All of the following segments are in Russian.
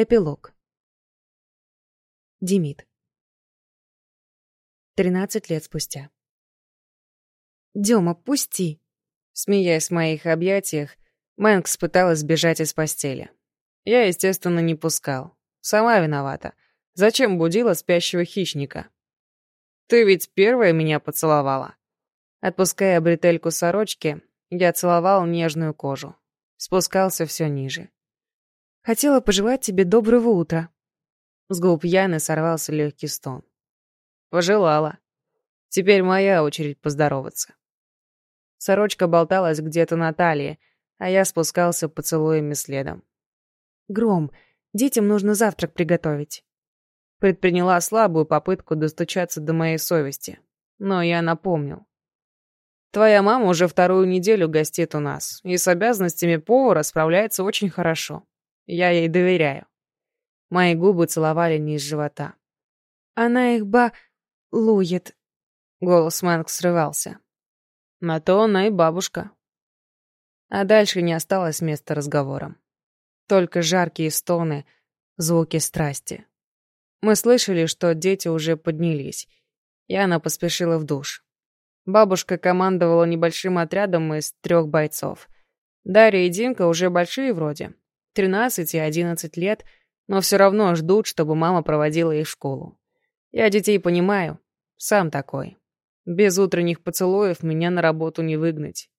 Эпилог. Демид. Тринадцать лет спустя. «Дема, пусти!» Смеясь в моих объятиях, Мэнкс пыталась сбежать из постели. Я, естественно, не пускал. Сама виновата. Зачем будила спящего хищника? Ты ведь первая меня поцеловала. Отпуская бретельку сорочки, я целовал нежную кожу. Спускался все ниже. Хотела пожелать тебе доброго утра». С губ Яны сорвался легкий стон. «Пожелала. Теперь моя очередь поздороваться». Сорочка болталась где-то на талии, а я спускался поцелуями следом. «Гром, детям нужно завтрак приготовить». Предприняла слабую попытку достучаться до моей совести, но я напомнил. «Твоя мама уже вторую неделю гостит у нас, и с обязанностями повара справляется очень хорошо. Я ей доверяю. Мои губы целовали низ живота. Она их ба... лует. Голос Мэнк срывался. На то она и бабушка. А дальше не осталось места разговорам. Только жаркие стоны, звуки страсти. Мы слышали, что дети уже поднялись, и она поспешила в душ. Бабушка командовала небольшим отрядом из трех бойцов. Дарья и Димка уже большие вроде, 13 и 11 лет, но все равно ждут, чтобы мама проводила их в школу. Я детей понимаю, сам такой. Без утренних поцелуев меня на работу не выгнать.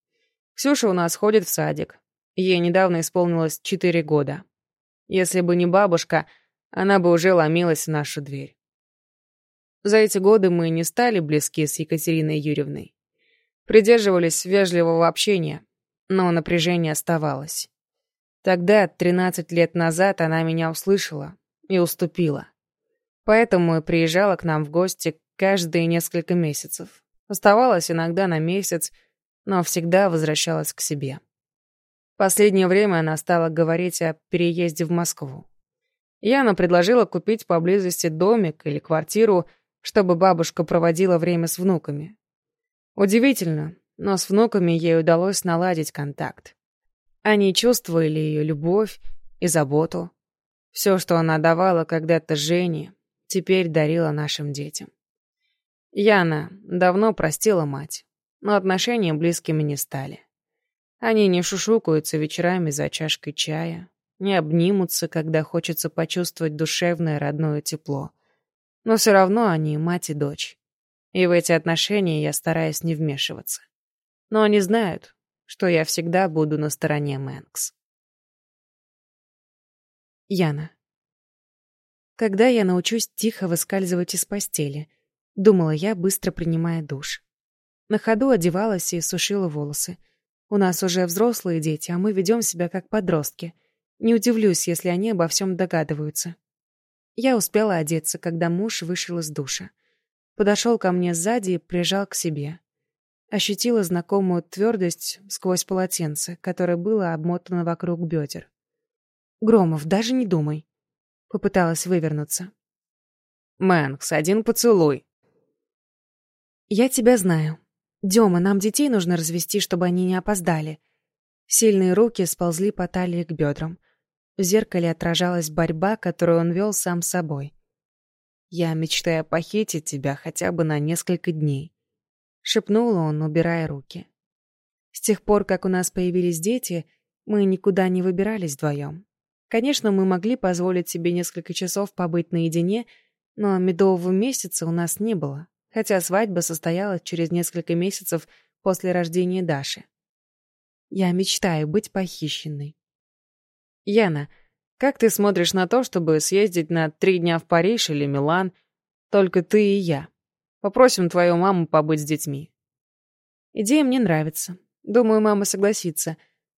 Ксюша у нас ходит в садик. Ей недавно исполнилось 4 года. Если бы не бабушка, она бы уже ломилась в нашу дверь. За эти годы мы не стали близки с Екатериной Юрьевной. Придерживались вежливого общения, но напряжение оставалось. Тогда, 13 лет назад, она меня услышала и уступила. Поэтому и приезжала к нам в гости каждые несколько месяцев. Оставалась иногда на месяц, но всегда возвращалась к себе. Последнее время она стала говорить о переезде в Москву. Яна предложила купить поблизости домик или квартиру, чтобы бабушка проводила время с внуками. Удивительно, но с внуками ей удалось наладить контакт. Они чувствовали ее любовь и заботу. Все, что она давала когда-то Жене, теперь дарила нашим детям. Яна давно простила мать, но отношения близкими не стали. Они не шушукаются вечерами за чашкой чая, не обнимутся, когда хочется почувствовать душевное родное тепло. Но все равно они мать и дочь. И в эти отношения я стараюсь не вмешиваться. Но они знают, что я всегда буду на стороне Мэнкс. Яна. Когда я научусь тихо выскальзывать из постели? Думала я, быстро принимая душ. На ходу одевалась и сушила волосы. У нас уже взрослые дети, а мы ведем себя как подростки. Не удивлюсь, если они обо всем догадываются. Я успела одеться, когда муж вышел из душа. Подошел ко мне сзади и прижал к себе. Ощутила знакомую твердость сквозь полотенце, которое было обмотано вокруг бедер. «Громов, даже не думай!» Попыталась вывернуться. «Мэнкс, один поцелуй!» «Я тебя знаю. Дема, нам детей нужно развести, чтобы они не опоздали». Сильные руки сползли по талии к бедрам. В зеркале отражалась борьба, которую он вел сам собой. «Я мечтаю похитить тебя хотя бы на несколько дней. — шепнул он, убирая руки. С тех пор, как у нас появились дети, мы никуда не выбирались вдвоем. Конечно, мы могли позволить себе несколько часов побыть наедине, но медового месяца у нас не было, хотя свадьба состоялась через несколько месяцев после рождения Даши. Я мечтаю быть похищенной. Яна, как ты смотришь на то, чтобы съездить на три дня в Париж или Милан, только ты и я? Попросим твою маму побыть с детьми». Идея мне нравится. Думаю, мама согласится.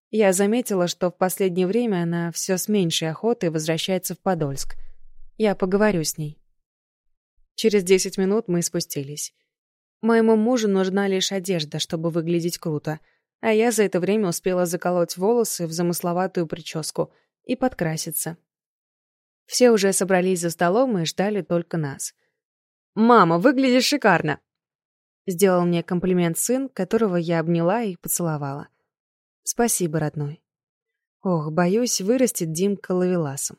Я заметила, что в последнее время она все с меньшей охотой возвращается в Подольск. Я поговорю с ней. Через десять минут мы спустились. Моему мужу нужна лишь одежда, чтобы выглядеть круто, а я за это время успела заколоть волосы в замысловатую прическу и подкраситься. Все уже собрались за столом и ждали только нас. «Мама, выглядишь шикарно!» Сделал мне комплимент сын, которого я обняла и поцеловала. «Спасибо, родной». Ох, боюсь, вырастет Димка ловеласом.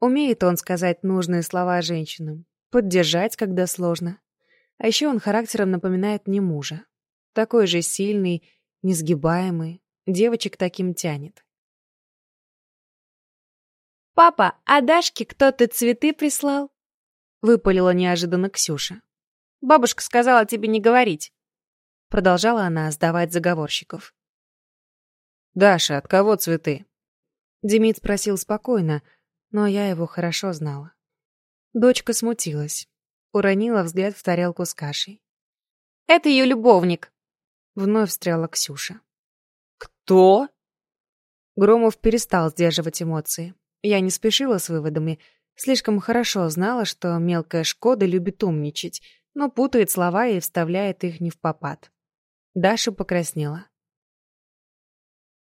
Умеет он сказать нужные слова женщинам, поддержать, когда сложно. А еще он характером напоминает мне мужа. Такой же сильный, несгибаемый, девочек таким тянет. «Папа, а Дашке кто-то цветы прислал?» Выпалила неожиданно Ксюша. «Бабушка сказала тебе не говорить». Продолжала она сдавать заговорщиков. «Даша, от кого цветы?» Демид спросил спокойно, но я его хорошо знала. Дочка смутилась, уронила взгляд в тарелку с кашей. «Это ее любовник», — вновь встряла Ксюша. «Кто?» Громов перестал сдерживать эмоции. Я не спешила с выводами, слишком хорошо знала, что мелкая Шкода любит умничать, но путает слова и вставляет их не в попад. Даша покраснела.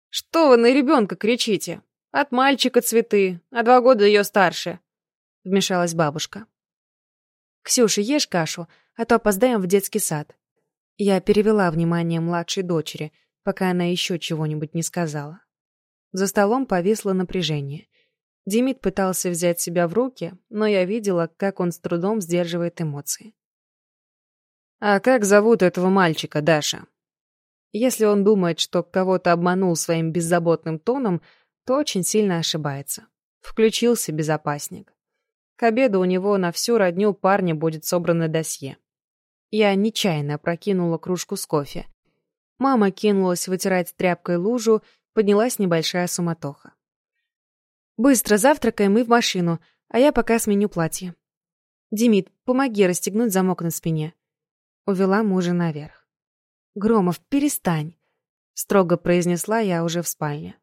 «Что вы на ребенка кричите? От мальчика цветы, а два года ее старше», — вмешалась бабушка. «Ксюша, ешь кашу, а то опоздаем в детский сад». Я перевела внимание младшей дочери, пока она еще чего-нибудь не сказала. За столом повисло напряжение. Димит пытался взять себя в руки, но я видела, как он с трудом сдерживает эмоции. «А как зовут этого мальчика, Даша?» Если он думает, что кого-то обманул своим беззаботным тоном, то очень сильно ошибается. Включился безопасник. К обеду у него на всю родню парня будет собрано досье. Я нечаянно прокинула кружку с кофе. Мама кинулась вытирать тряпкой лужу, поднялась небольшая суматоха. «Быстро завтракаем и в машину, а я пока сменю платье. Димит, помоги расстегнуть замок на спине». Увела мужа наверх. «Громов, перестань», — строго произнесла я уже в спальне.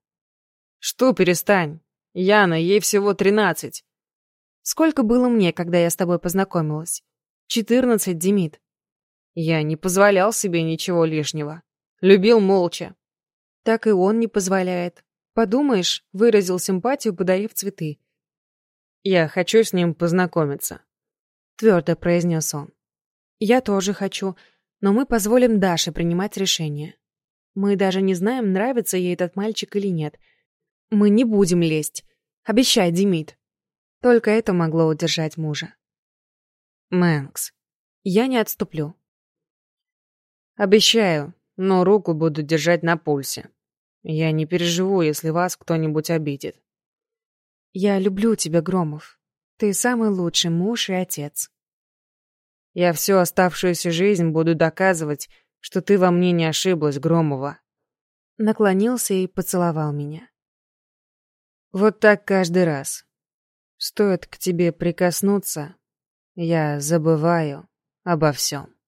«Что перестань? Яна, ей всего тринадцать». «Сколько было мне, когда я с тобой познакомилась?» «Четырнадцать, Димит». Я не позволял себе ничего лишнего. Любил молча. Так и он не позволяет. Подумаешь, выразил симпатию, подарив цветы. «Я хочу с ним познакомиться», — твердо произнес он. «Я тоже хочу, но мы позволим Даше принимать решение. Мы даже не знаем, нравится ей этот мальчик или нет. Мы не будем лезть. Обещай, Демид». Только это могло удержать мужа. «Мэнкс, я не отступлю». «Обещаю, но руку буду держать на пульсе. Я не переживу, если вас кто-нибудь обидит. Я люблю тебя, Громов. Ты самый лучший муж и отец. Я всю оставшуюся жизнь буду доказывать, что ты во мне не ошиблась, Громова. Наклонился и поцеловал меня. Вот так каждый раз. Стоит к тебе прикоснуться, я забываю обо всем.